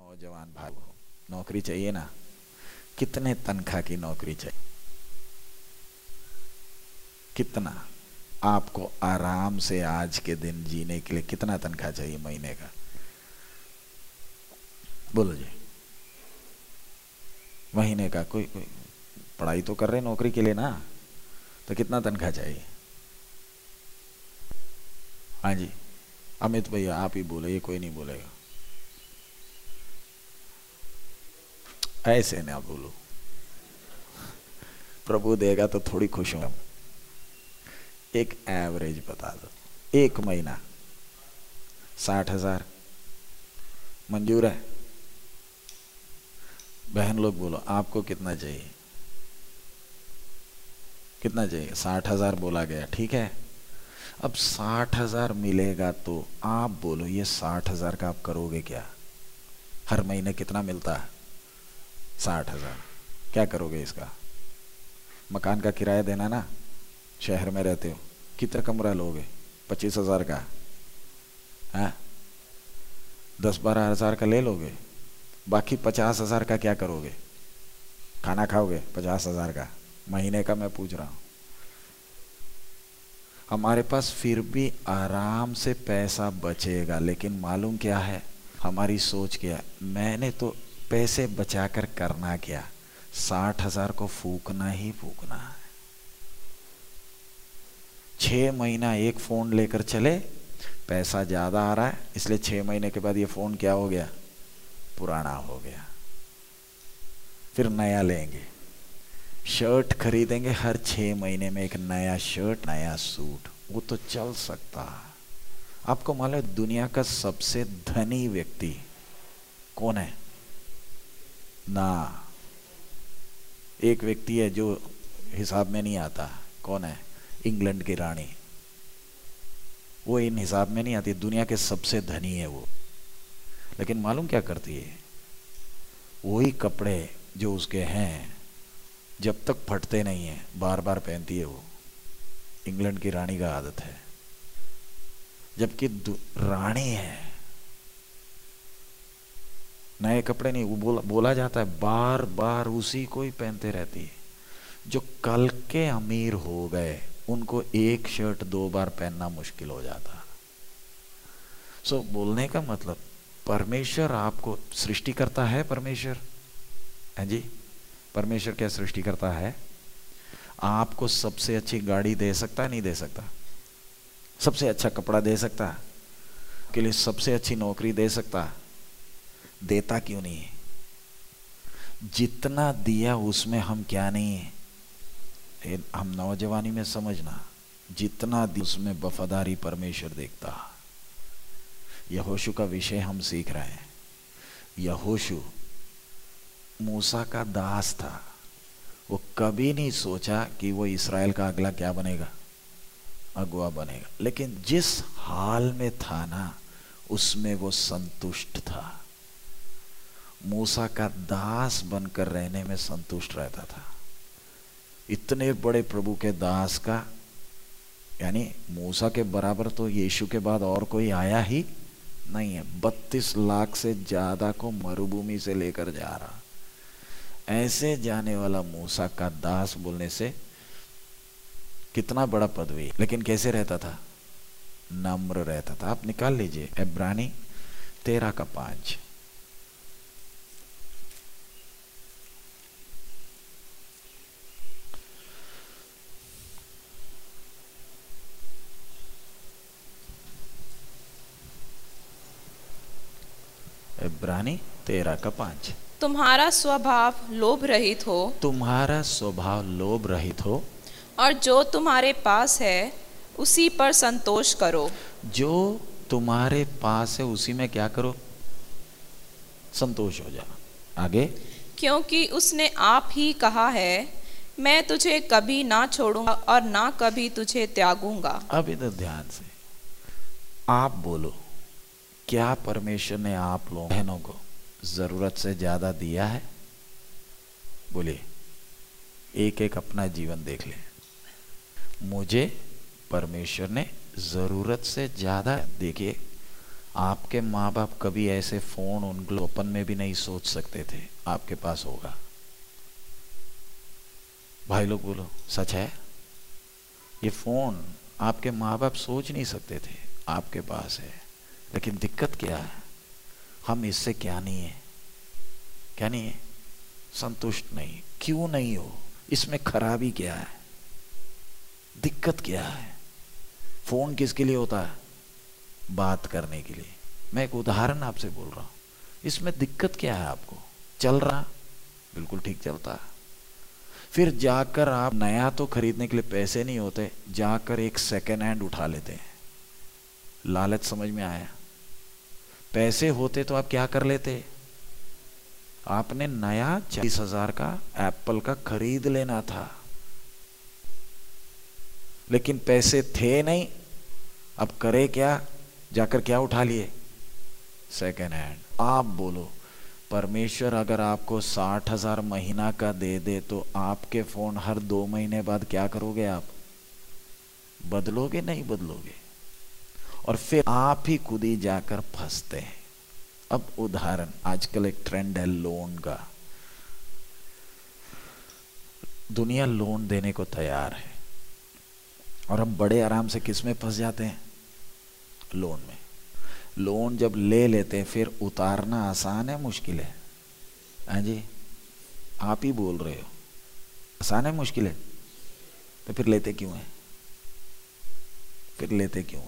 नौजवान भाई हो नौकरी चाहिए ना? कितने तनख्वाह की नौकरी चाहिए? कितना? आपको आराम से आज के दिन जीने के लिए कितना तनख्वाह चाहिए महीने का? बोलो जी। महीने का कोई कोई पढ़ाई तो कर रहे नौकरी के लिए ना? तो कितना तनख्वाह चाहिए? हाँ जी। अमित भैया, आप ही बोले ये कोई नहीं बोलेगा। ऐसे ना बोलो। प्रभु देगा तो थोड़ी खुश हूँ। एक एवरेज बता दो। एक महीना। साठ हज़ार। मंजूर है? बहन लोग बोलो, आपको कितना चाहिए? कितना चाहिए? साठ हज़ार बोला गया, ठीक है? अब साठ हज़ार मिलेगा तो आप बोलो, ये साठ हज़ार का आप करोगे क्या? हर महीने कितना मिलता है? साठ हज़ार। क्या करोगे इसका? मकान का किराया देना ना? शहर में रहते हो। कितना कमरा लोगे? पच्चीस हज़ार का। है? हाँ? दस बारह हज़ार का ले लोगे। बाकी पचास हज़ार का क्या करोगे? खाना खाओगे? पचास हज़ार का। महीने का मैं पूछ रहा हूँ। हमारे पास फिर भी आराम से पैसा बचेगा, लेकिन मालूम क्या है? हमारी सोच क्या है? मैंने तो पैसे बचाकर करना क्या? साठ हज़ार को फूकना ही फूकना है। छ महीना एक फ़ोन लेकर चले, पैसा ज़्यादा आ रहा है, इसलिए छह महीने के बाद ये फ़ोन क्या हो गया? पुराना हो गया। फिर नया लेंगे। शर्ट खरीदेंगे, हर छह महीने में एक नया शर्ट, नया सूट, वो तो चल सकता। है आपको मालूम दुनिया का सबसे धनी व्यक्ति कौन है? ना। एक व्यक्ति है जो हिसाब में नहीं आता। कौन है? इंग्लैंड की रानी। वो इन हिसाब में नहीं आती। दुनिया के सबसे धनी है वो। लेकिन मालूम क्या करती है? वही कपड़े जो उसके हैं, जब तक फटते नहीं है बार बार पहनती है वो। इंग्लैंड की रानी का आदत है। जबकि रानी है। नए कपड़े नहीं वो बोला बोला जाता है बार बार उसी को ही पहनते रहती है। जो कल के अमीर हो गए उनको एक शर्ट दो बार पहनना मुश्किल हो जाता। सो so, बोलने का मतलब परमेश्वर आपको सृष्टि करता है परमेश्वर? है जी? परमेश्वर क्या सृष्टि करता है? आपको सबसे अच्छी गाड़ी दे सकता नहीं दे सकता? सबसे अच्छा कपड़ा दे सकता? के लिए सबसे अच्छी नौकरी दे सकता? देता क्यों नहीं है? जितना दिया उसमें हम क्या नहीं है? हम नौजवानी में समझना, जितना दिया उसमें वफादारी परमेश्वर देखता। यहोशु का विषय हम सीख रहे हैं। यहोशु, मूसा का दास था। वो कभी नहीं सोचा कि वो इसराइल का अगला क्या बनेगा, अगुआ बनेगा। लेकिन जिस हाल में था ना, उसमें वो संतुष्ट था। मूसा का दास बनकर रहने में संतुष्ट रहता था। इतने बड़े प्रभु के दास का, यानी मूसा के बराबर तो यीशु के बाद और कोई आया ही नहीं है। बत्तीस लाख से ज़्यादा को मरुभूमि से लेकर जा रहा। ऐसे जाने वाला मूसा का दास बोलने से कितना बड़ा पदवी, लेकिन कैसे रहता था? नम्र रहता था। आप निकाल लीजिए, एब्रानी तेरह का पाँच। इब्रानी तेरह का पाँच। तुम्हारा स्वभाव लोभ रहित हो। तुम्हारा स्वभाव लोभ रहित हो। और जो तुम्हारे पास है उसी पर संतोष करो। जो तुम्हारे पास है उसी में क्या करो? संतोष हो जाओ आगे। क्योंकि उसने आप ही कहा है मैं तुझे कभी ना छोड़ूँगा और ना कभी तुझे त्यागूँगा। अब इधर ध्यान से। आप बोलो। क्या परमेश्वर ने आप लोग, बहनों को ज़रूरत से ज़्यादा दिया है? बोलिए एक एक अपना जीवन देख ले। मुझे परमेश्वर ने ज़रूरत से ज़्यादा देखिए। आपके माँ बाप कभी ऐसे फ़ोन उन ग्लोपन में भी नहीं सोच सकते थे, आपके पास होगा। भाई लोग बोलो, सच है? ये फ़ोन आपके माँ बाप सोच नहीं सकते थे, आपके पास है। लेकिन दिक्कत क्या है? हम इससे क्या नहीं है? क्या नहीं है? संतुष्ट नहीं। क्यों नहीं हो? इसमें खराबी क्या है? दिक्कत क्या है? फ़ोन किसके लिए होता है? बात करने के लिए। मैं एक उदाहरण आपसे बोल रहा हूँ। इसमें दिक्कत क्या है आपको? चल रहा? बिल्कुल ठीक चलता। है फिर जाकर आप नया तो खरीदने के लिए पैसे नहीं होते, जाकर एक सेकेंड हैंड उठा लेते हैं। लालच समझ में आया? पैसे होते तो आप क्या कर लेते? आपने नया चालीस हज़ार का एप्पल का खरीद लेना था। लेकिन पैसे थे नहीं। अब करे क्या? जाकर क्या उठा लिए? सेकेंड हैंड आप बोलो, परमेश्वर अगर आपको साठ हज़ार महीना का दे दे तो आपके फ़ोन हर दो महीने बाद क्या करोगे आप? बदलोगे नहीं बदलोगे? और फिर आप ही खुद ही जाकर फंसते हैं। अब उदाहरण, आजकल एक ट्रेंड है लोन का। दुनिया लोन देने को तैयार है। और हम बड़े आराम से किसमें फंस जाते हैं? लोन में। लोन जब ले लेते हैं, फिर उतारना आसान है, मुश्किल है। हाँ जी? आप ही बोल रहे हो। आसान है, मुश्किल है? तो फिर लेते क्यों है? फिर लेते क्यों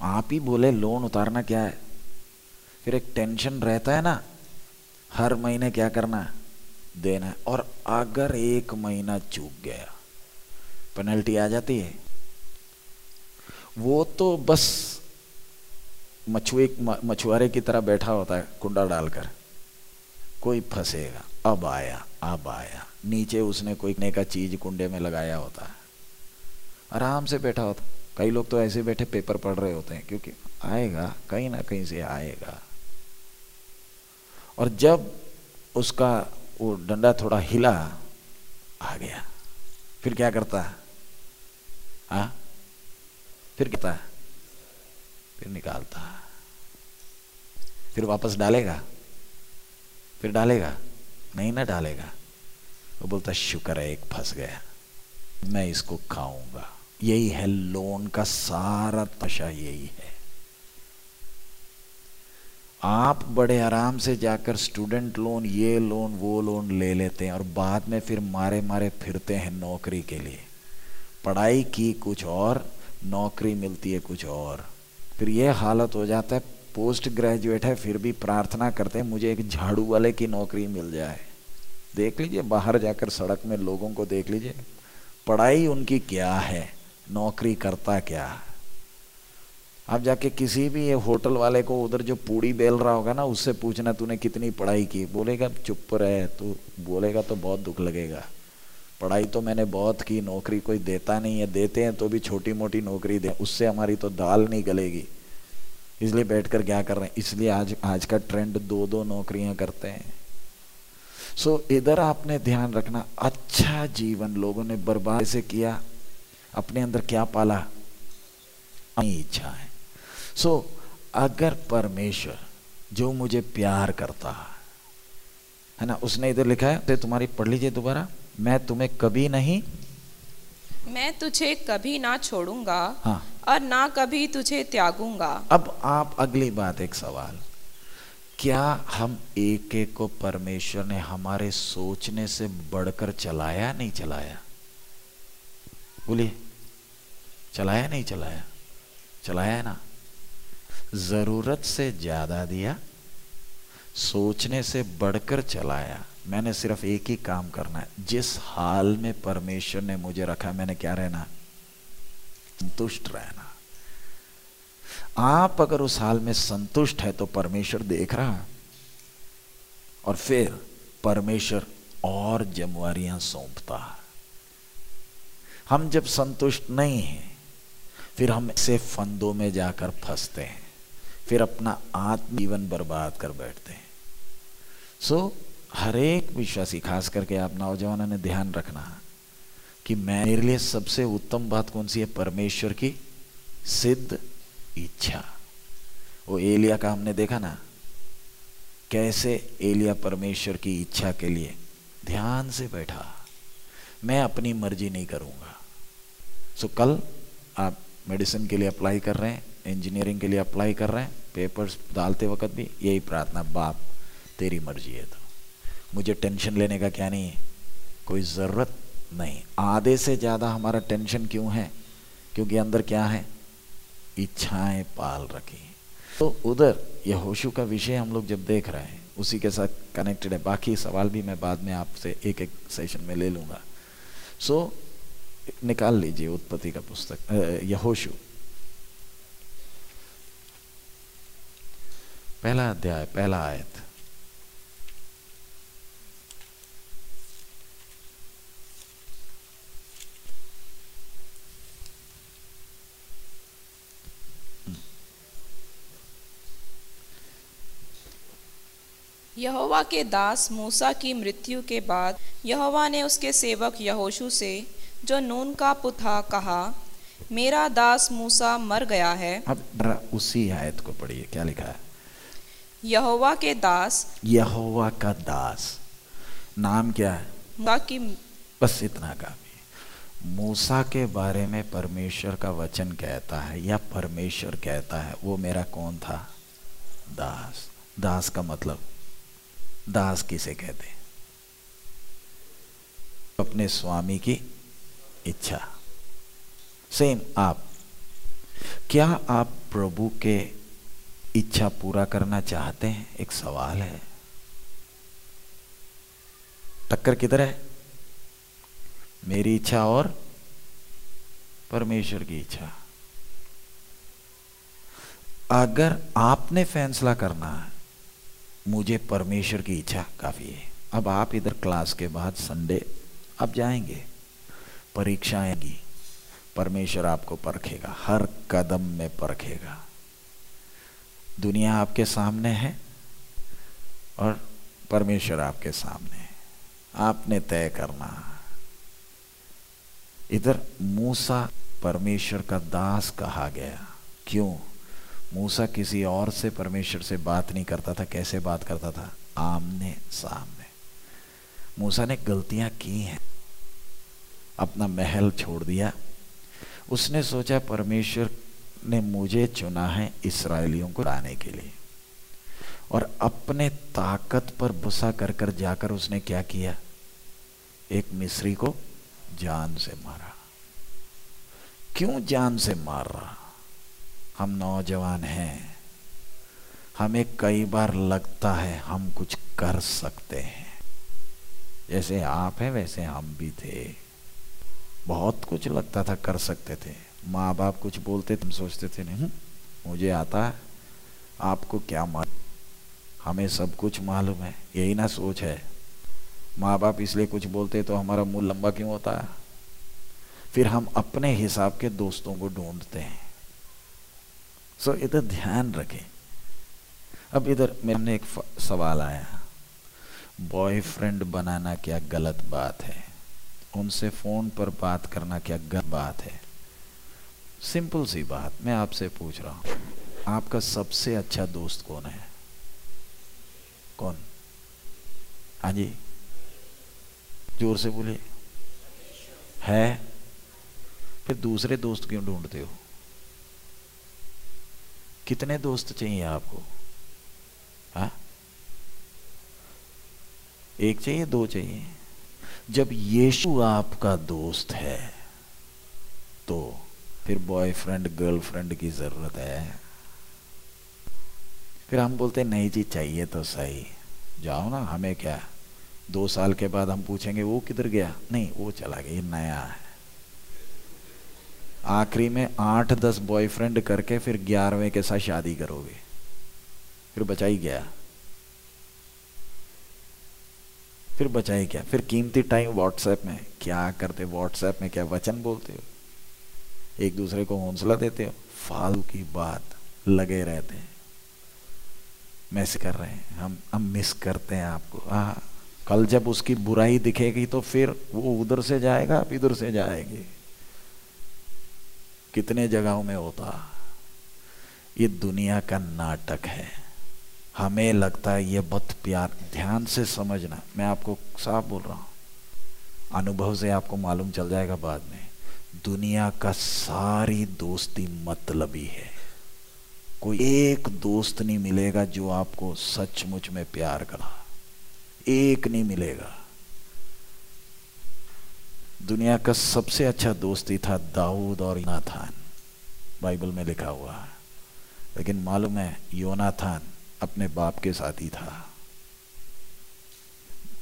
आप ही बोले लोन उतारना क्या है? फिर एक टेंशन रहता है ना, हर महीने क्या करना? है देना है। और अगर एक महीना चूक गया पेनल्टी आ जाती है। वो तो बस मछुए, मछुआरे की तरह बैठा होता है, कुंडा डालकर। कोई फंसेगा। अब आया अब आया। नीचे उसने कोई ने का चीज़ कुंडे में लगाया होता है। आराम से बैठा होता कई लोग तो ऐसे बैठे पेपर पढ़ रहे होते हैं, क्योंकि आएगा, कहीं ना कहीं से आएगा। और जब उसका वो डंडा थोड़ा हिला, आ गया। फिर क्या करता? है? हाँ फिर कहता है फिर निकालता। फिर वापस डालेगा? फिर डालेगा? नहीं ना डालेगा। वो बोलता, शुक्र है, एक फंस गया। मैं इसको खाऊँगा। यही है, लोन का सारा तशा यही है। आप बड़े आराम से जाकर स्टूडेंट लोन ये लोन वो लोन ले लेते हैं और बाद में फिर मारे मारे फिरते हैं नौकरी के लिए। पढ़ाई की कुछ और, नौकरी मिलती है कुछ और। फिर ये हालत हो जाता है पोस्ट ग्रेजुएट है, फिर भी प्रार्थना करते हैं, मुझे एक झाड़ू वाले की नौकरी मिल जाए। देख लीजिए, बाहर जाकर सड़क में लोगों को देख लीजिए, पढ़ाई उनकी क्या है? नौकरी करता क्या? आप जाके किसी भी ये होटल वाले को उधर जो पूड़ी बेल रहा होगा ना उससे पूछना तूने कितनी पढ़ाई की? बोलेगा चुप रहे तो बोलेगा तो बहुत दुख लगेगा। पढ़ाई तो मैंने बहुत की नौकरी कोई देता नहीं है देते हैं तो भी छोटी मोटी नौकरी दे उससे हमारी तो दाल नहीं गलेगी। इसलिए बैठकर क्या कर रहे हैं? इसलिए आज आज का ट्रेंड दो दो नौकरियाँ करते हैं। सो so, इधर आपने ध्यान रखना अच्छा जीवन लोगों ने बर्बाद से किया? अपने अंदर क्या पाला? इच्छा है। सो so, अगर परमेश्वर जो मुझे प्यार करता है ना उसने इधर लिखा है तो तुम्हारी पढ़ लीजिए दोबारा। मैं तुम्हें कभी नहीं मैं तुझे कभी ना छोड़ूँगा हाँ। और ना कभी तुझे त्यागूँगा। अब आप अगली बात एक सवाल। क्या हम एक एक को परमेश्वर ने हमारे सोचने से बढ़कर चलाया नहीं चलाया? बोलिए चलाया नहीं, चलाया चलाया ना। ज़रूरत से ज़्यादा दिया, सोचने से बढ़कर चलाया। मैंने सिर्फ़ एक ही काम करना है। जिस हाल में परमेश्वर ने मुझे रखा, मैंने क्या रहना? संतुष्ट रहना। आप अगर उस हाल में संतुष्ट है तो परमेश्वर देख रहा और फिर परमेश्वर और जमवारियाँ सौंपता हम जब संतुष्ट नहीं हैं फिर हम ऐसे फंदों में जाकर फंसते हैं फिर अपना आत्म जीवन बर्बाद कर बैठते हैं। सो so, हर एक विश्वासी खास करके आप नौजवानों ने ध्यान रखना कि मैं मेरे लिए सबसे उत्तम बात कौन सी है? परमेश्वर की सिद्ध इच्छा। वो एलिया का हमने देखा ना कैसे एलिया परमेश्वर की इच्छा के लिए ध्यान से बैठा मैं अपनी मर्ज़ी नहीं करूँगा। सो so, कल आप मेडिसिन के लिए अप्लाई कर रहे हैं इंजीनियरिंग के लिए अप्लाई कर रहे हैं पेपर्स डालते वक्त भी यही प्रार्थना बाप तेरी मर्ज़ी है तो। मुझे टेंशन लेने का क्या नहीं है? कोई ज़रूरत नहीं। आधे से ज़्यादा हमारा टेंशन क्यों है? क्योंकि अंदर क्या है? इच्छाएँ पाल रखी तो उधर यहोशु का विषय हम लोग जब देख रहे हैं उसी के साथ कनेक्टेड है। बाकी सवाल भी मैं बाद में आपसे एक एक सेशन में ले लूँगा। सो so, निकाल लीजिए उत्पत्ति का पुस्तक यहोशु। पहला अध्याय, पहला आयत। यहोवा के दास मूसा की मृत्यु के बाद यहोवा ने उसके सेवक यहोशू से जो नून का पुथा कहा मेरा दास मूसा मर गया है। अब उसी आयत को पढ़िए क्या लिखा है? यहोवा के दास। यहोवा का दास। नाम क्या है? बाकी बस इतना काफ़ी मूसा के बारे में परमेश्वर का वचन कहता है या परमेश्वर कहता है वो मेरा कौन था? दास। दास का मतलब दास किसे कहते अपने स्वामी की इच्छा। सेम आप। क्या आप प्रभु के इच्छा पूरा करना चाहते हैं? एक सवाल है। टक्कर किधर है? मेरी इच्छा और परमेश्वर की इच्छा। अगर आपने फैसला करना है, मुझे परमेश्वर की इच्छा काफ़ी है। अब आप इधर क्लास के बाद संडे अब जाएँगे। परीक्षा आएगी। परमेश्वर आपको परखेगा, हर कदम में परखेगा। दुनिया आपके सामने है और परमेश्वर आपके सामने है। आपने तय करना। इधर मूसा परमेश्वर का दास कहा गया। क्यों? मूसा किसी और से परमेश्वर से बात नहीं करता था, कैसे बात करता था? आमने सामने। मूसा ने गलतियाँ की हैं। अपना महल छोड़ दिया। उसने सोचा, परमेश्वर ने मुझे चुना है इसराइलियों को लाने के लिए। और अपने ताकत पर बुसा कर कर जाकर उसने क्या किया? एक मिस्री को जान से मारा। क्यों जान से मार रहा? हम नौजवान हैं। हमें कई बार लगता है हम कुछ कर सकते हैं। जैसे आप हैं, वैसे हम भी थे। बहुत कुछ लगता था, कर सकते थे। माँ बाप कुछ बोलते, तुम सोचते थे नहीं, मुझे आता है, आपको क्या मालूम? हमें सब कुछ मालूम है, यही ना सोच है। माँ बाप इसलिए कुछ बोलते तो हमारा मुँह लंबा क्यों होता? है फिर हम अपने हिसाब के दोस्तों को ढूंढते हैं। सो इधर ध्यान रखें। अब इधर मेरे एक सवाल आया। बॉयफ्रेंड बनाना क्या गलत बात है? उनसे फ़ोन पर बात करना क्या गलत बात है? सिंपल सी बात, मैं आपसे पूछ रहा हूँ। आपका सबसे अच्छा दोस्त कौन है? कौन? हाँ जी। ज़ोर से बोले है? फिर दूसरे दोस्त क्यों ढूंढते हो? कितने दोस्त चाहिए आपको? हा? एक चाहिए, दो चाहिए? जब यीशु आपका दोस्त है तो फिर बॉयफ्रेंड गर्लफ्रेंड की ज़रूरत है। फिर हम बोलते, नहीं जी, चाहिए तो सही। जाओ ना, हमें क्या? दो साल के बाद हम पूछेंगे, वो किधर गया? नहीं, वो चला गया नया है। आखिरी में आठ दस बॉयफ्रेंड करके फिर ग्यारहवें के साथ शादी करोगे। फिर बचा ही गया फिर बचा ही क्या? फिर कीमती टाइम व्हाट्सएप में, क्या करते व्हाट्सएप में क्या वचन बोलते हो? एक दूसरे को हौसला देते हो? फालतू की बात लगे रहते हैं। मैस कर रहे हैं। हम हम मिस करते हैं आपको। हाँ कल जब उसकी बुराई दिखेगी तो फिर वो उधर से जाएगा, आप इधर से जाएँगे। कितने जगहों में होता? ये दुनिया का नाटक है। हमें लगता है ये बहुत प्यार, ध्यान से समझना। मैं आपको साफ़ बोल रहा हूँ। अनुभव से आपको मालूम चल जाएगा बाद में। दुनिया का सारी दोस्ती मतलबी है। कोई एक दोस्त नहीं मिलेगा जो आपको सचमुच में प्यार करा। एक नहीं मिलेगा। दुनिया का सबसे अच्छा दोस्ती था दाऊद और योनाथान। बाइबल में लिखा हुआ है। लेकिन मालूम है, योनाथान अपने बाप के साथ ही था।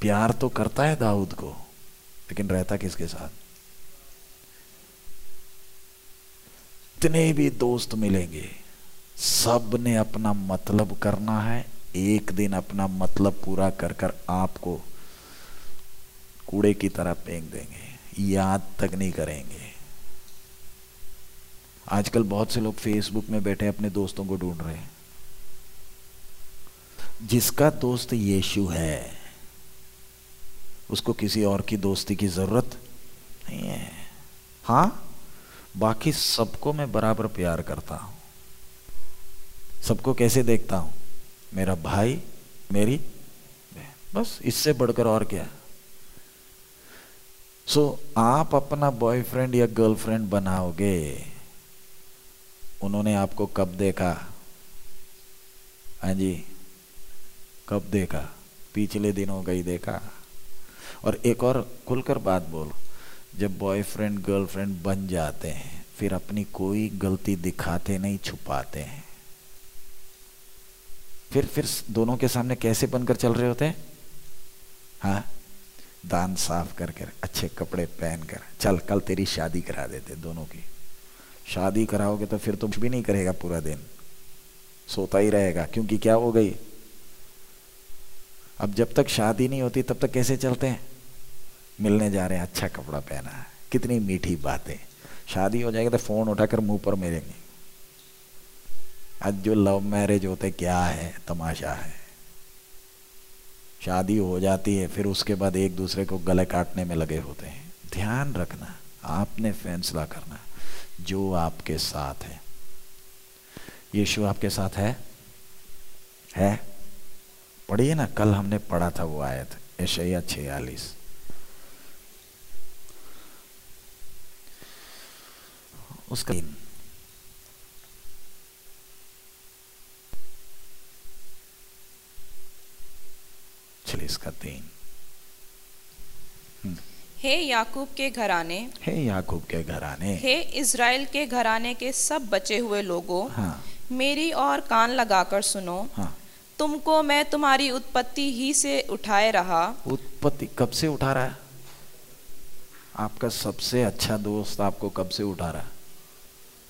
प्यार तो करता है दाऊद को, लेकिन रहता किसके साथ? जितने भी दोस्त मिलेंगे सबने अपना मतलब करना है। एक दिन अपना मतलब पूरा कर कर आपको कूड़े की तरह फेंक देंगे, याद तक नहीं करेंगे। आजकल बहुत से लोग फेसबुक में बैठे अपने दोस्तों को ढूंढ रहे हैं। जिसका दोस्त यीशु है उसको किसी और की दोस्ती की ज़रूरत नहीं है। हाँ बाकी सबको मैं बराबर प्यार करता हूँ। सबको कैसे देखता हूँ? मेरा भाई मेरी बस इससे बढ़कर और क्या। सो so, आप अपना बॉयफ्रेंड या गर्लफ्रेंड बनाओगे उन्होंने आपको कब देखा? हाँ जी। कब देखा? पिछले दिनों गई देखा। और एक और खुलकर बात बोलो, जब बॉयफ्रेंड गर्लफ्रेंड बन जाते हैं, फिर अपनी कोई गलती दिखाते नहीं, छुपाते हैं। फिर फिर दोनों के सामने कैसे बनकर चल रहे होते हैं? हाँ? दान साफ़ कर कर, अच्छे कपड़े पहन कर। चल, कल तेरी शादी करा देते दोनों की। शादी कराओगे तो फिर तो कुछ भी नहीं करेगा पूरा दिन। सोता ही रहेगा, क्योंकि क्या हो गई? अब जब तक शादी नहीं होती, तब तक कैसे चलते हैं? मिलने जा रहे हैं अच्छा कपड़ा पहना है, कितनी मीठी बातें। शादी हो जाएगी तो फ़ोन उठाकर मुँह पर मेरेंगे। आज जो लव मैरिज होते, क्या है? तमाशा है। शादी हो जाती है, फिर उसके बाद एक दूसरे को गले काटने में लगे होते हैं। ध्यान रखना, आपने फैसला करना, जो आपके साथ है। यीशु आपके साथ है? है? पढ़िए ना कल हमने पढ़ा था वो आयत ऐशैया छियालीस। उसका इसका तीन। हम्म। हे याकूब के घराने। हे याकूब के घराने। हे इज़राइल के घराने के सब बचे हुए लोगों। हाँ। मेरी और कान लगाकर सुनो। हाँ। तुमको मैं तुम्हारी उत्पत्ति ही से उठाए रहा। उत्पत्ति कब से उठा रहा है? आपका सबसे अच्छा दोस्त आपको कब से उठा रहा है?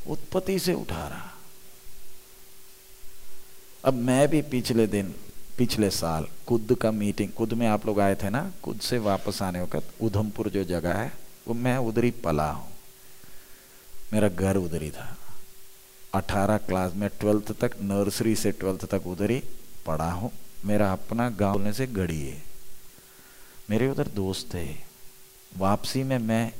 उत्पत्ति से उठा रहा अब मैं भी पिछले दिन, पिछले साल कुद का मीटिंग कुद में आप लोग आए थे ना कुद से वापस आने वक्त उधमपुर जो जगह है, वो मैं उधर ही पला हूँ। मेरा घर उधर ही था। अठारह क्लास में ट्वेल्थ तक नर्सरी से ट्वेल्थ तक उधर। ही पढ़ा हूँ। मेरा अपना गाँव से गढ़ी है। मेरे उधर दोस्त थे वापसी में मैं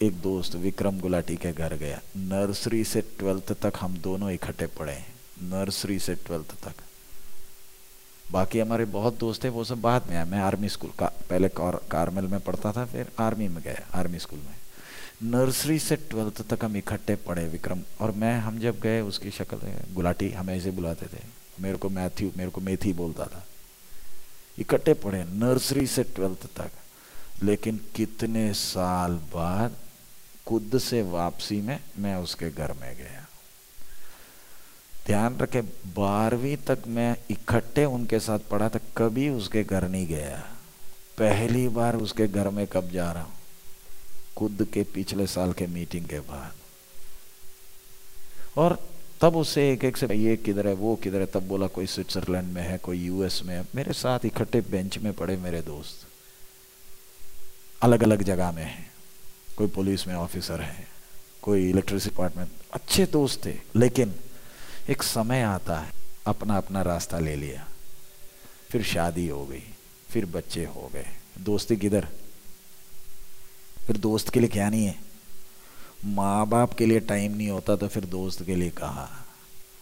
एक दोस्त विक्रम गुलाटी के घर गया। नर्सरी से ट्वेल्थ तक हम दोनों इकट्ठे पढ़े नर्सरी से ट्वेल्थ तक। बाकी हमारे बहुत दोस्त थे वो सब बाद में आए। मैं आर्मी स्कूल का पहले कार, कारमेल में पढ़ता था फिर आर्मी में गया आर्मी स्कूल में। नर्सरी से ट्वेल्थ तक हम इकट्ठे पढ़े विक्रम। और मैं हम जब गए उसकी शक्ल गुलाटी हमें ऐसे बुलाते थे। मेरे को मैथ्यू, मेरे को मेथी बोलता था। इकट्ठे पढ़े, नर्सरी से ट्वेल्थ तक। लेकिन कितने साल बाद खुद से वापसी में मैं उसके घर में गया। ध्यान रखे, बारहवीं तक मैं इकट्ठे उनके साथ पढ़ा था, कभी उसके घर नहीं गया। पहली बार उसके घर में कब जा रहा हूँ? खुद के पिछले साल के मीटिंग के बाद। और तब उससे एक एक से ये किधर है, वो किधर है, तब बोला, कोई स्विट्जरलैंड में है, कोई यूएस में है। मेरे साथ इकट्ठे बेंच में पड़े मेरे दोस्त। अलग अलग जगह में है। कोई पुलिस में ऑफिसर है, कोई इलेक्ट्रिसिटी डिपार्टमेंट। अच्छे दोस्त थे, लेकिन एक समय आता है अपना अपना रास्ता ले लिया। फिर शादी हो गई, फिर बच्चे हो गए। दोस्ती किधर? फिर दोस्त के लिए क्या नहीं है? माँ बाप के लिए टाइम नहीं होता तो फिर दोस्त के लिए कहा?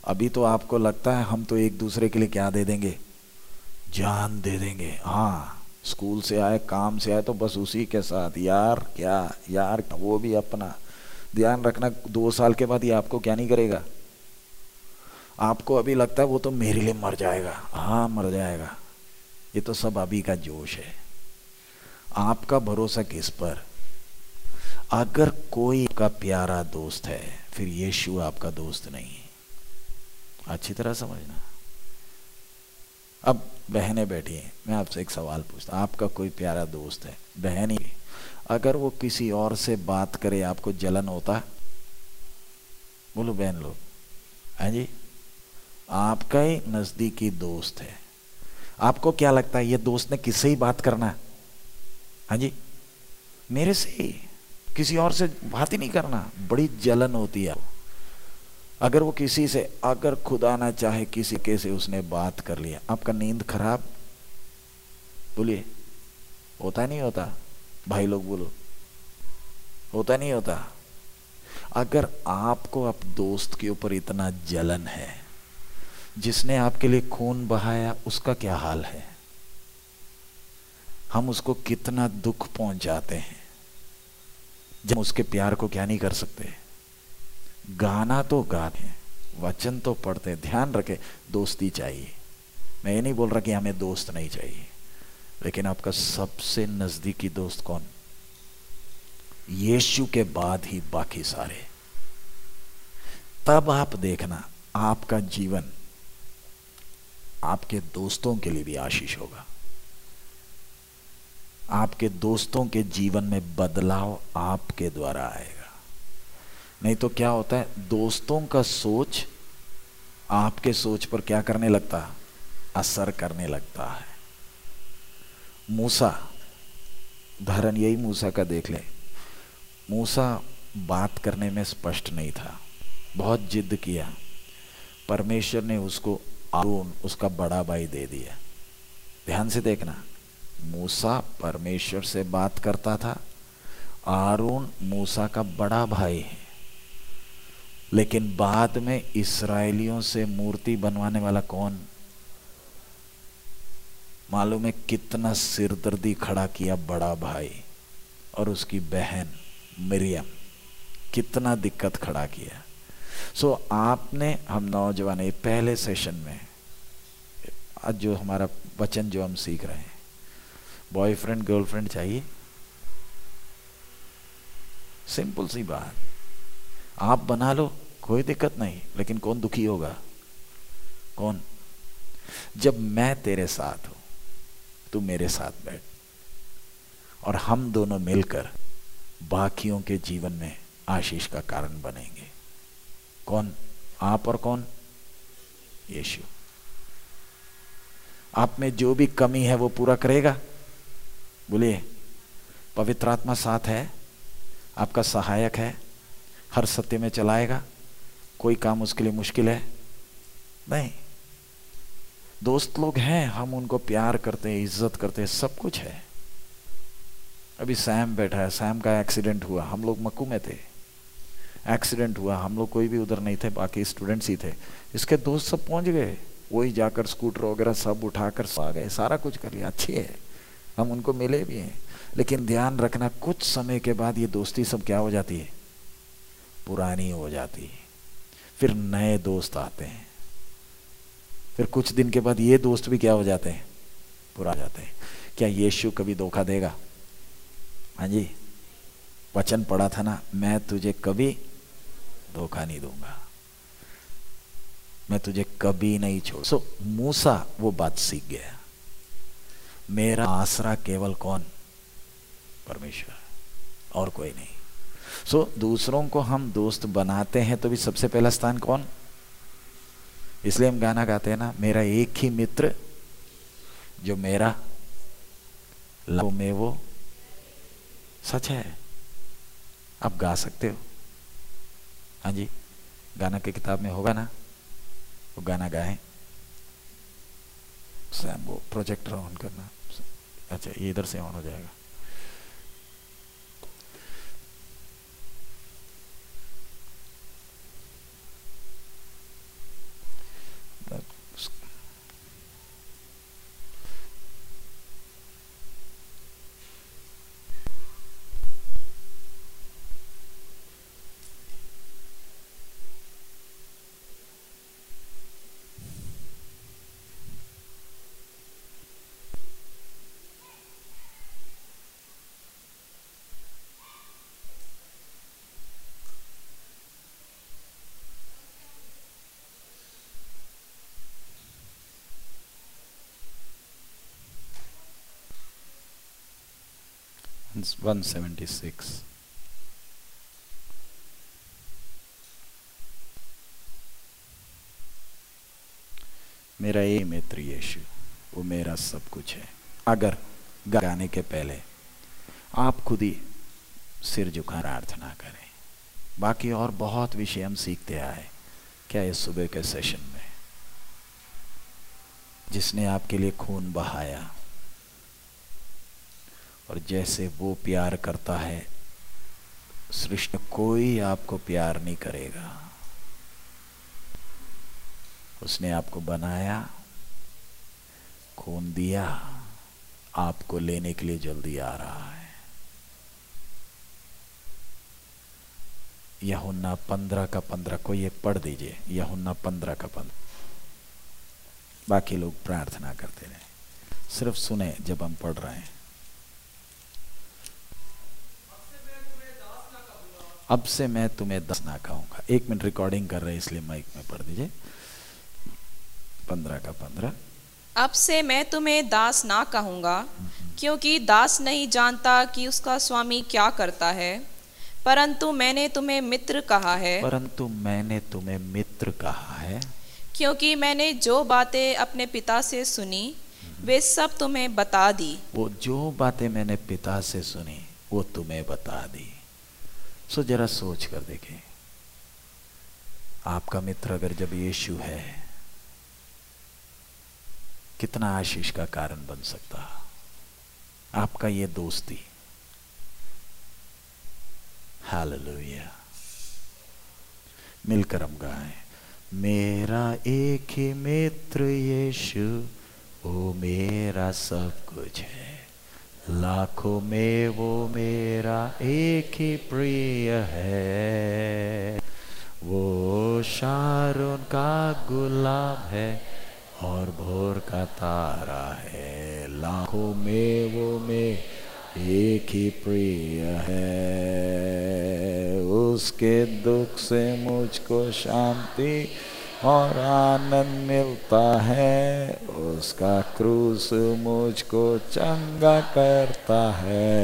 अभी तो आपको लगता है हम तो एक दूसरे के लिए क्या दे देंगे? जान दे देंगे। हाँ स्कूल से आए, काम से आए तो बस उसी के साथ। यार, क्या? यार वो भी अपना। ध्यान रखना, दो साल के बाद ये आपको क्या नहीं करेगा? आपको अभी लगता है वो तो मेरे लिए मर जाएगा। हाँ मर जाएगा। ये तो सब अभी का जोश है। आपका भरोसा किस पर? अगर कोई का प्यारा दोस्त है, फिर यीशु आपका दोस्त नहीं है। अच्छी तरह समझना। अब बहनें बैठी हैं, मैं आपसे एक सवाल पूछता आपका कोई प्यारा दोस्त है, बहन ही, अगर वो किसी और से बात करे, आपको जलन होता? बोलो बहन लोग। है जी? आपका ही नजदीकी दोस्त है। आपको क्या लगता है, ये दोस्त ने किससे ही बात करना? हाँ जी? मेरे से ही। किसी और से बात ही नहीं करना। बड़ी जलन होती है। अगर वो किसी से, अगर खुदा ना चाहे किसी के से उसने बात कर लिया। आपका नींद खराब? बोलिए। होता नहीं होता? भाई लोग बोलो। होता नहीं होता? अगर आपको आप दोस्त के ऊपर इतना जलन है, जिसने आपके लिए खून बहाया, उसका क्या हाल है? हम उसको कितना दुख पहुंचाते हैं। जब उसके प्यार को क्या नहीं कर सकते गाना तो गाते वचन तो पढ़ते ध्यान रखे, दोस्ती चाहिए। मैं ये नहीं बोल रहा कि हमें दोस्त नहीं चाहिए, लेकिन आपका सबसे नजदीकी दोस्त कौन? यीशु के बाद ही बाकी सारे। तब आप देखना, आपका जीवन आपके दोस्तों के लिए भी आशीष होगा। आपके दोस्तों के जीवन में बदलाव आपके द्वारा आएगा। नहीं तो क्या होता है, दोस्तों का सोच आपके सोच पर क्या करने लगता असर करने लगता है। मूसा, उदाहरण यही मूसा का देख ले। मूसा बात करने में स्पष्ट नहीं था, बहुत जिद किया। परमेश्वर ने उसको आरून उसका बड़ा भाई दे दिया। ध्यान से देखना। मूसा परमेश्वर से बात करता था। आरून मूसा का बड़ा भाई है। लेकिन बाद में इसराइलियों से मूर्ति बनवाने वाला कौन? मालूम है कितना सिरदर्दी खड़ा किया बड़ा भाई और उसकी बहन मरियम। कितना दिक्कत खड़ा किया। सो so, आपने हम नौजवान पहले सेशन में आज जो हमारा वचन जो हम सीख रहे हैं बॉयफ्रेंड गर्लफ्रेंड चाहिए। सिंपल सी बात। आप बना लो, कोई दिक्कत नहीं, लेकिन कौन दुखी होगा? कौन? जब मैं तेरे साथ हूँ, तू मेरे साथ बैठ। और हम दोनों मिलकर बाकियों के जीवन में आशीष का कारण बनेंगे। कौन? आप और कौन? यीशु। आप में जो भी कमी है, वो पूरा करेगा। बोलिए पवित्र आत्मा साथ है, आपका सहायक है, हर सत्य में चलाएगा, कोई काम उसके लिए मुश्किल है? नहीं, दोस्त लोग हैं, हम उनको प्यार करते हैं, इज़्ज़त करते हैं, सब कुछ है। अभी सैम बैठा है, सैम का एक्सीडेंट हुआ, हम लोग मक्कू में थे। एक्सीडेंट हुआ, हम लोग कोई भी उधर नहीं थे, बाकी स्टूडेंट्स ही थे। इसके दोस्त सब पहुँच गए, वही जाकर स्कूटर वगैरह सब उठाकर आ गए, सारा कुछ कर लिया, अच्छी है। हम उनको मिले भी हैं। लेकिन ध्यान रखना, कुछ समय के बाद ये दोस्ती सब क्या हो जाती है? पुरानी हो जाती है। फिर नए दोस्त आते हैं। फिर कुछ दिन के बाद ये दोस्त भी क्या हो जाते हैं? पुरा जाते हैं। क्या यीशु कभी धोखा देगा? हाँ जी। वचन पढ़ा था ना, मैं तुझे कभी धोखा नहीं दूँगा। मैं तुझे कभी नहीं छोड़। सो मूसा वो बात सीख गया। मेरा आसरा केवल कौन? परमेश्वर। और कोई नहीं। सो so, दूसरों को हम दोस्त बनाते हैं तो भी सबसे पहला स्थान कौन? इसलिए हम गाना गाते हैं ना मेरा एक ही मित्र जो मेरा लो में वो। सच है? आप गा सकते हो। हाँ जी। गाना की किताब में होगा ना? वो गाना गाएँ। सैम वो प्रोजेक्टर ऑन करना। अच्छा ये इधर से ऑन हो जाएगा। 176 मेरा ये मित्र यीशु, वो मेरा सब कुछ है। अगर गाने के पहले आप खुद ही सिर झुका प्रार्थना करें। बाकी और बहुत विषय हम सीखते आए। क्या इस सुबह के सेशन में जिसने आपके लिए खून बहाया और जैसे वो प्यार करता है, सृष्टि कोई आपको प्यार नहीं करेगा। उसने आपको बनाया, खून दिया, आपको लेने के लिए जल्दी आ रहा है। यहुन्ना पंद्रह का पंद्रह को ये पढ़ दीजिए। यहुन्ना पंद्रह का पंद्रह। बाकी लोग प्रार्थना करते रहे। सिर्फ़ सुने जब हम पढ़ रहे हैं। अब से मैं तुम्हें दस ना कहूँगा एक मिनट रिकॉर्डिंग कर रहे इसलिए माइक में पढ़ दीजिए। पंद्रह का पंद्रह। अब से मैं तुम्हें दास ना कहूँगा क्योंकि दास नहीं जानता कि उसका स्वामी क्या करता है। परंतु मैंने तुम्हें मित्र कहा है। परंतु मैंने तुम्हें मित्र कहा है। क्योंकि मैंने जो बातें अपने पिता से सुनी वे सब तुम्हें बता दी। वो जो बातें मैंने पिता से सुनी वो तुम्हें बता दी। सो जरा सोच कर देखें। आपका मित्र अगर जब यीशु है, कितना आशीष का कारण बन सकता? आपका ये दोस्ती। हालेलुया। मिलकर हम गाएँ, मेरा एक ही मित्र यीशु वो मेरा सब कुछ है। लाखों में वो मेरा एक ही प्रिय है। वो शारून का गुलाब है और भोर का तारा है। लाखों में वो में एक ही प्रिय है। उसके दुख से मुझको शांति और आनंद मिलता है। उसका क्रूस मुझको चंगा करता है।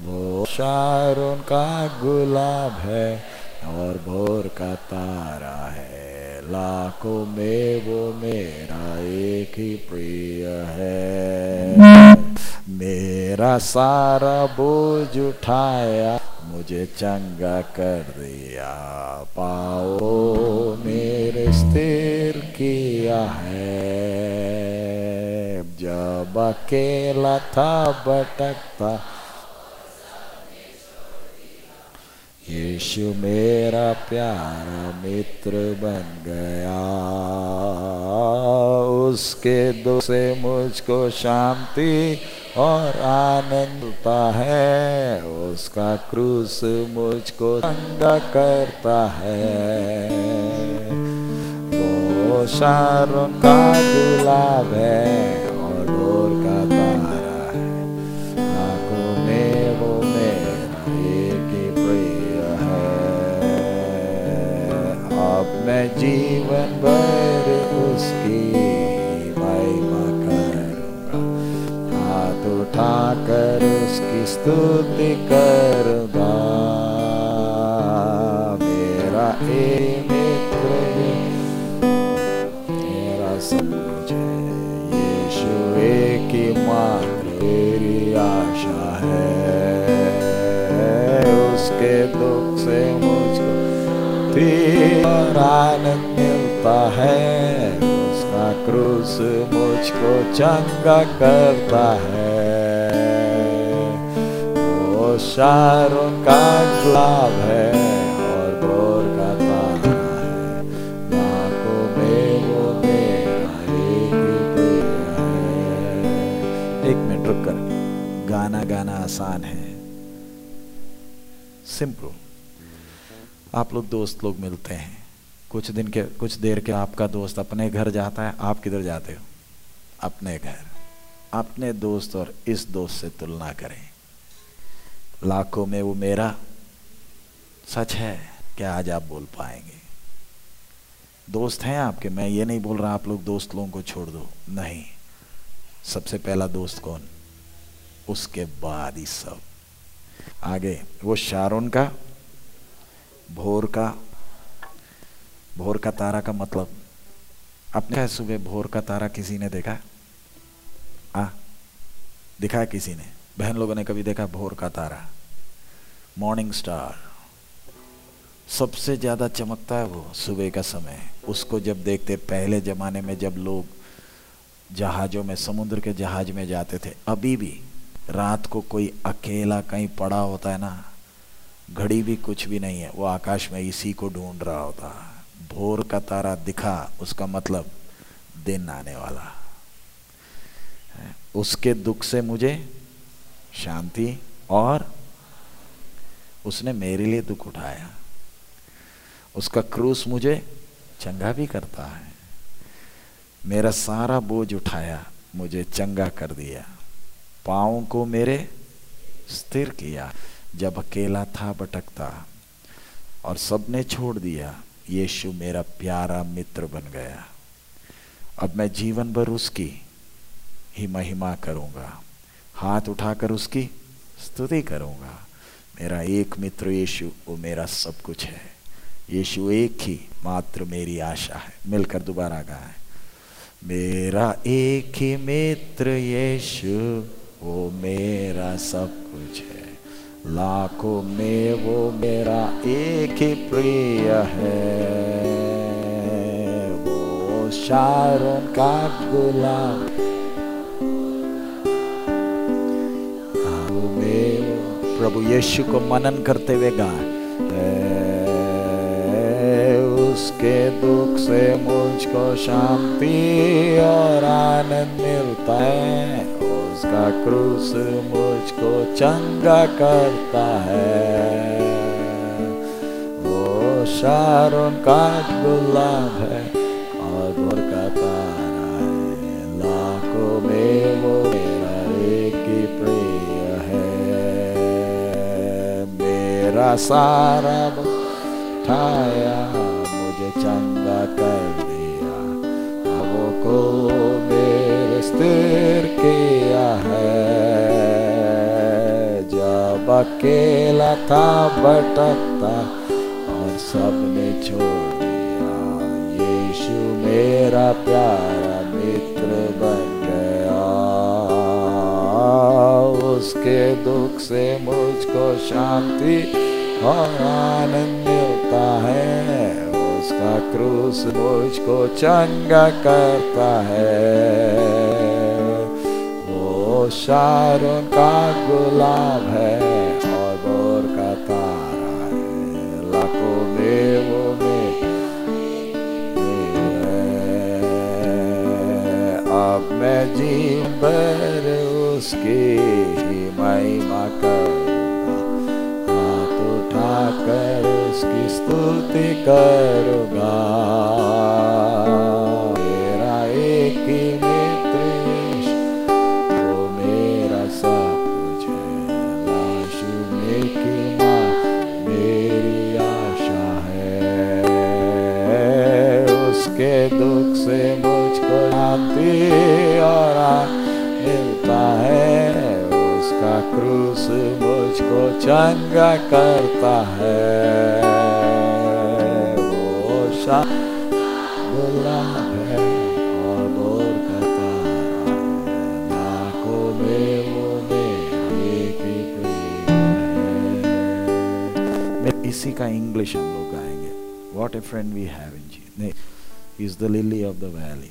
वो शार का गुलाब है और भोर का तारा है। लाखों में वो मेरा एक ही प्रिय है। मेरा सारा बोझ उठाया। मुझे चंगा कर दिया। पाओ मेरे स्थिर किया है। जब अकेला था, भटकता। यीशु मेरा प्यारा मित्र बन गया। उसके दो से मुझको शांति और आनंदता है, उसका क्रूस मुझको चंगा करता है। वो शारों का गुलाब है और डोर का तारा है। आँखों में वो मेरा एक ही प्रिय है। अब मैं जीवन भर उसकी उठाकर उसकी स्तुति कर मेरा एक मित्र मेरा है, यीशु ही मात्र मेरी आशा है। उसके दुख से मुझको फिर आनंद मिलता है, उसका क्रूस मुझको चंगा करता है। शारों का गुलाब है और भोर का तारा है। लाखों में वो है। एक मिनट रुक कर। गाना गाना आसान है। सिंपल आप लोग दोस्त लोग मिलते हैं। कुछ दिन के, कुछ देर के आपका दोस्त अपने घर जाता है, आप किधर जाते हो? अपने घर। अपने दोस्त और इस दोस्त से तुलना करें। लाखों में वो मेरा। सच है, क्या आज आप बोल पाएँगे? दोस्त हैं आपके, मैं ये नहीं बोल रहा आप लोग दोस्त लोगों को छोड़ दो। नहीं, सबसे पहला दोस्त कौन? उसके बाद ही सब। आगे, वो शारोन का, भोर का भोर का तारा का मतलब। अपने सुबह भोर का तारा किसी ने देखा? आ, दिखा किसी ने? बहन लोगों ने कभी देखा भोर का तारा? मॉर्निंग स्टार सबसे ज़्यादा चमकता है वो सुबह का समय। उसको जब देखते, पहले जमाने में जब लोग जहाजों में, समुद्र के जहाज़ में जाते थे, अभी भी रात को कोई अकेला कहीं पड़ा होता है ना, घड़ी भी कुछ भी नहीं है, वो आकाश में इसी को ढूंढ रहा होता। भोर का तारा दिखा, उसका मतलब दिन आने वाला। उसके दुख से मुझे शांति और उसने मेरे लिए दुख उठाया। उसका क्रूस मुझे चंगा भी करता है। मेरा सारा बोझ उठाया, मुझे चंगा कर दिया। पाओ को मेरे स्थिर किया, जब अकेला था भटकता और सबने छोड़ दिया, यीशु मेरा प्यारा मित्र बन गया। अब मैं जीवन भर उसकी ही महिमा करूँगा। हाथ उठाकर उसकी स्तुति करूँगा। मेरा एक मित्र यीशु, वो मेरा सब कुछ है। यीशु एक ही, मात्र मेरी आशा है। मिलकर दोबारा गाए। मेरा एक ही मित्र यीशु, वो मेरा सब कुछ है। लाखों में वो मेरा एक ही प्रिय है। वो शारों का गुलाब प्रभु यीशु को मनन करते हुए गाए उसके दुख से मुझको शांति और आनंद मिलता है। उसका क्रूस मुझको चंगा करता है। वो शारों का गुलाब है। मेरा सारा ठाया चंगा कर दिया अब को मेरे स्थिर किया है जब अकेला था भटकता और सबने छोड़ दिया यीशु मेरा प्यारा उसके दुख से मुझको शांति और आनंद मिलता है। उसका क्रूस मुझको चंगा करता है। वो शारों का गुलाब है और बोर का तारा है। लाखों में वो में अब मैं उसकी ही महिमा करूँगा हाथ उठाकर उसकी स्तुति करूँगा चंगा करता है वो शा गुलाब है और बोर करता है, लाखों में वो मैं इसी का इंग्लिश हम लोग गाएँगे। What a friend we have in Jesus the lily of the valley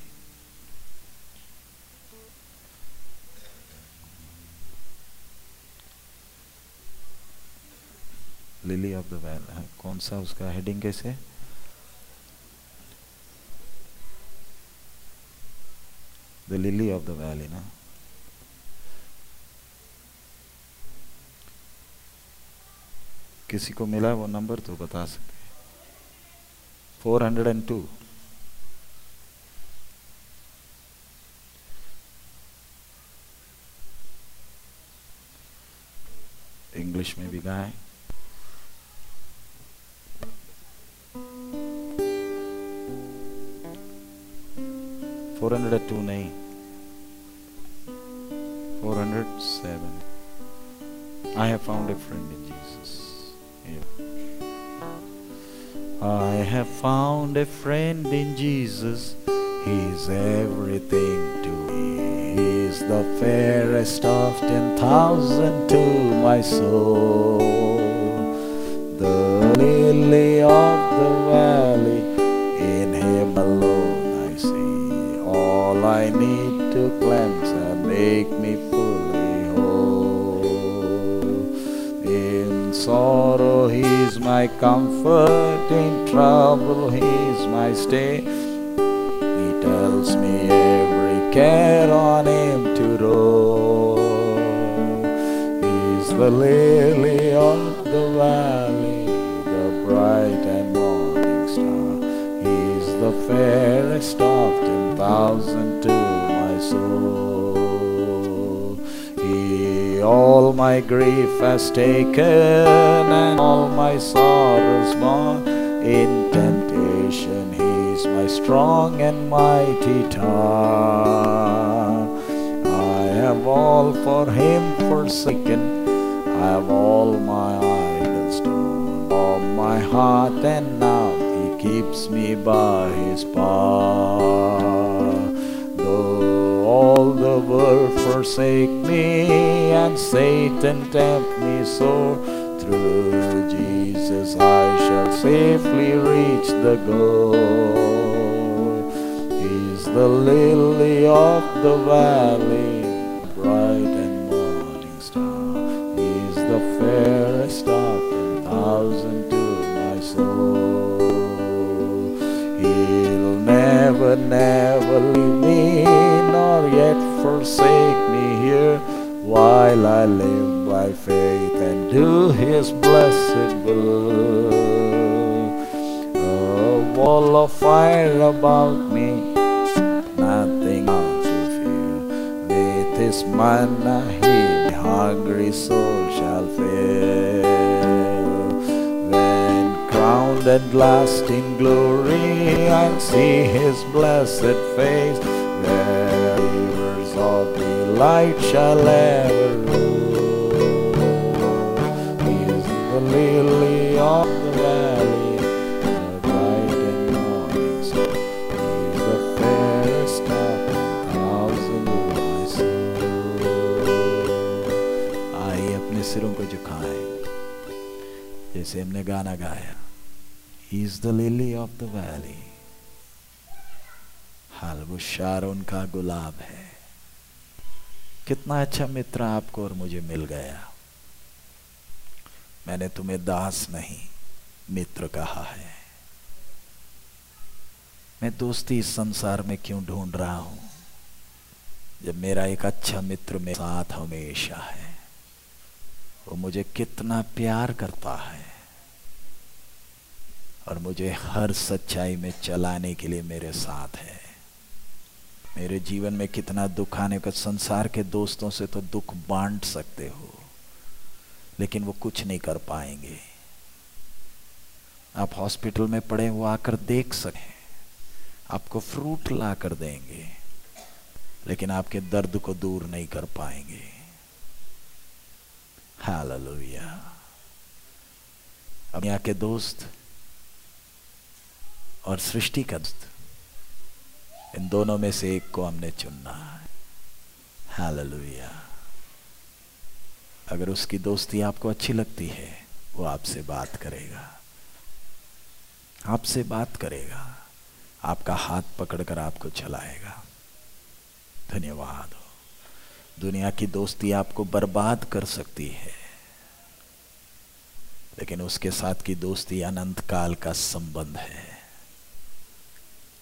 lily of the valley कौन सा उसका हेडिंग कैसे the lily of the valley ना? किसी को मिला वो नंबर तो बता सकते four hundred and two English में भी गाए 402.9 407 I have found a friend in Jesus. Yeah. I have found a friend in Jesus. He is everything to me. He is the fairest of ten thousand to my soul. My comfort, in trouble, He's my stay. He tells me every care on Him to roll. He's the lily of the valley, the bright and morning star. He's the fairest of ten thousand to my soul. All my grief has taken and all my sorrows borne. In temptation, He's my strong and mighty tower. I have all for Him forsaken. I have all my idols torn from my heart, and now He keeps me by His power. Though all the world forsake me and Satan tempt me so, through Jesus I shall safely reach the goal. He's the lily of the valley, bright and morning star. He's the fairest of ten thousand to my soul. He'll never, never leave me, nor yet forsake me here, while I live by faith and do His blessed will. A wall of fire about me, nothing out to fear. With His manna, He hungry soul shall fill. When crowned at last in glory, and see His blessed face, where rivers of delight shall ever roll. He is the lily of the valley, the bright and morning star. He is the fairest of a thousand of my soul. आइए अपने सिरों को झुकाएँ जैसे हमने गाना गाया he is the lily of the valley हाल वो Sharon का गुलाब है कितना अच्छा मित्र आपको और मुझे मिल गया। मैंने तुम्हें दास नहीं, मित्र कहा है। मैं दोस्ती इस संसार में क्यों ढूंढ रहा हूँ? जब मेरा एक अच्छा मित्र मेरे साथ हमेशा है, वो मुझे कितना प्यार करता है। और मुझे हर सच्चाई में चलाने के लिए मेरे साथ है। मेरे जीवन में कितना दुख आने का संसार के दोस्तों से तो दुख बांट सकते हो, लेकिन वो कुछ नहीं कर पाएँगे। आप हॉस्पिटल में पड़े वो आकर देख सकें, आपको फ्रूट ला कर देंगे, लेकिन आपके दर्द को दूर नहीं कर पाएँगे। हालेलुया। अब यहाँ के दोस्त और सृष्टि का दोस्त इन दोनों में से एक को हमने चुनना है। हालेलुया। अगर उसकी दोस्ती आपको अच्छी लगती है, वो आपसे बात करेगा। आपसे बात करेगा। आपका हाथ पकड़कर आपको चलाएगा। धन्यवाद। हो दुनिया की दोस्ती आपको बर्बाद कर सकती है। लेकिन उसके साथ की दोस्ती अनंत काल का संबंध है।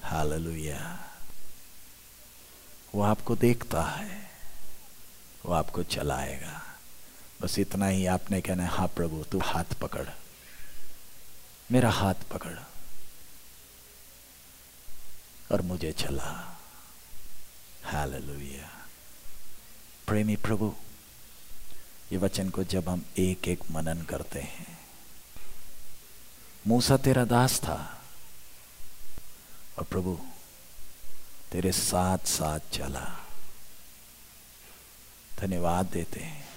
हालेलुया। वो आपको देखता है, वो आपको चलाएगा। बस इतना ही आपने कहना है हाँ प्रभु, तू हाथ पकड़। मेरा हाथ पकड़। और मुझे चला। हालेलुया। प्रेमी प्रभु, ये वचन को जब हम एक एक मनन करते हैं। मूसा तेरा दास था। और प्रभु तेरे साथ साथ चला। धन्यवाद देते हैं।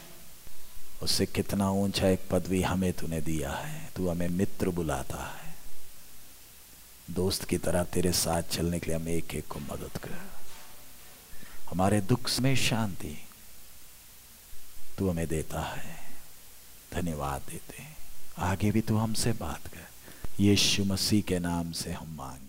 उससे कितना ऊँचा एक पदवी हमें तूने दिया है। तू हमें मित्र बुलाता है। दोस्त की तरह तेरे साथ चलने के लिए हम एक एक को मदद कर। हमारे दुख में शांति तू हमें देता है। धन्यवाद देते हैं। आगे भी तू हमसे बात कर। यीशु मसीह के नाम से हम मांगे